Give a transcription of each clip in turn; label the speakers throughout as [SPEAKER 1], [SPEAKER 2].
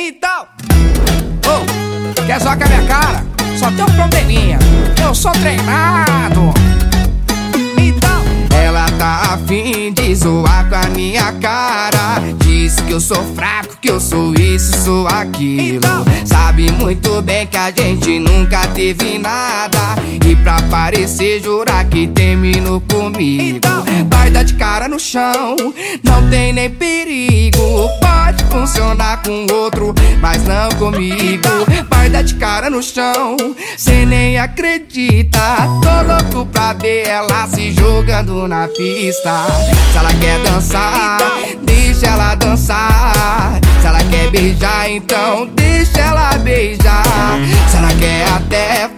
[SPEAKER 1] Então, oh, quer zoar com a minha cara? Só tem um probleminha, eu sou treinado. Então, ela tá afim de zoar com a minha cara. Diz que eu sou fraco, que eu sou isso, sou aquilo. Então, Sabe muito bem que a gente nunca teve nada. E pra parecer, jurar que terminou comigo. Então, vai dar de cara no chão, não tem nem perigo. Com outro, mas não comigo. Vai dar de cara no chão, cê nem acredita. Tô louco pra ver ela se jogando na pista. Se ela quer dançar, deixa ela dançar. Se ela quer beijar, então deixa ela beijar. Se ela quer até.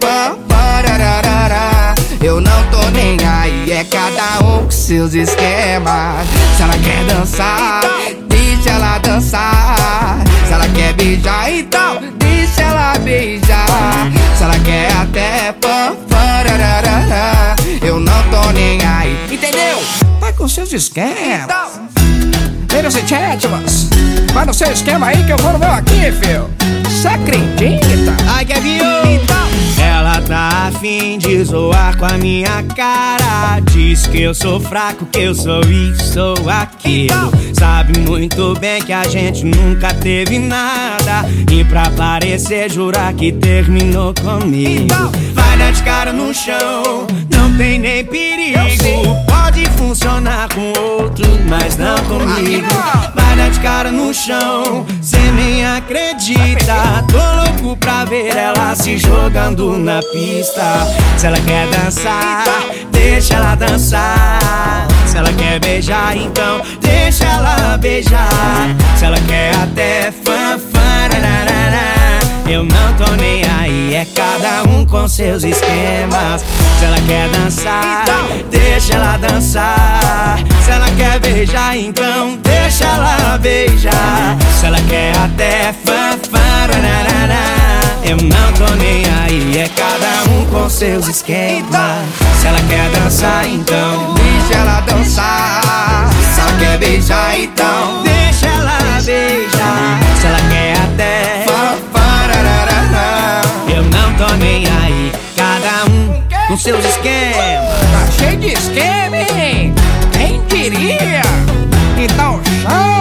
[SPEAKER 1] Eu não tô nem aí, é cada um com seus esquemas. Se ela quer dançar, beijar, então deixa ela beijar. Se ela quer até fanfarararara. Eu não tô nem aí, entendeu? Vai com seus esquemas. Vênus e Chatmas, vai no seu esquema aí que eu vou no meu aqui, filho. Cê acredita?
[SPEAKER 2] Ai, Kevinho!
[SPEAKER 1] Então,
[SPEAKER 2] Ela tá afim de zoar com a minha cara. Diz que eu sou fraco, que eu sou isso, sou aquilo. Sabe muito bem que a gente nunca teve nada. E pra parecer, jurar que terminou comigo.
[SPEAKER 1] Então.
[SPEAKER 2] Vai dar de cara no chão, não tem nem perigo. Pode funcionar com outro, mas não comigo. Vai dar de cara no chão, cê nem acredita. Tô louco pra ver ela se jogando na pista. Se ela quer dançar, deixa ela dançar. Se ela quer beijar, então deixa ela beijar. Se ela quer até fanfarararara. Eu não tô nem aí, é cada um com seus esquemas. Se ela quer dançar, deixa ela dançar. Se ela quer beijar, então deixa ela beijar. Se ela quer até fanfarararara. Eu não tô nem aí, é cada um com seus esquemas. Se ela quer dançar, então
[SPEAKER 1] deixa ela dançar. Se ela quer beijar, então
[SPEAKER 2] deixa ela beijar. Se ela quer até. Eu não tô nem aí. Cada um com seus esquemas.
[SPEAKER 1] Tá cheio de esquema, hein? Quem diria? Então chama.